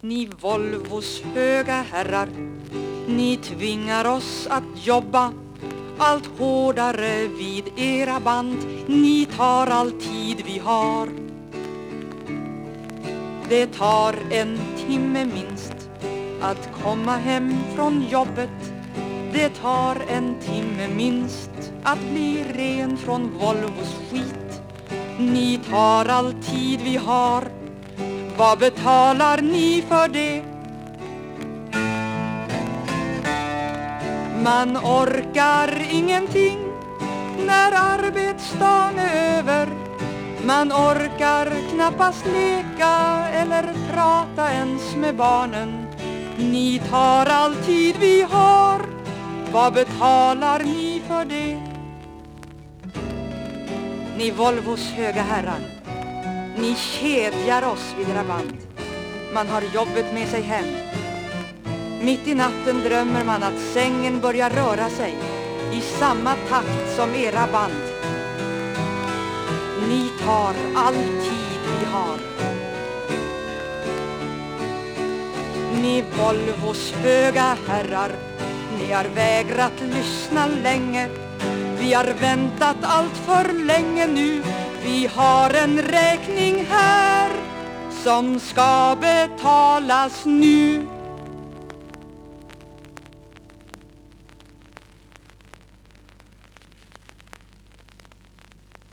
Ni Volvos höga herrar Ni tvingar oss att jobba allt hårdare vid era band. Ni tar all tid vi har. Det tar en timme minst att komma hem från jobbet. Det tar en timme minst att bli ren från Volvos skit. Ni tar all tid vi har. Vad betalar ni för det? Man orkar ingenting när arbetsdagen är över Man orkar knappast leka eller prata ens med barnen Ni tar all tid vi har Vad betalar ni för det? Ni Volvos höga herrar ni kedjar oss vid era band Man har jobbet med sig hem mitt i natten drömmer man att sängen börjar röra sig i samma takt som era band. Ni tar all tid vi har. Ni Volvos höga herrar, ni har vägrat lyssna länge. Vi har väntat allt för länge nu. Vi har en räkning här som ska betalas nu.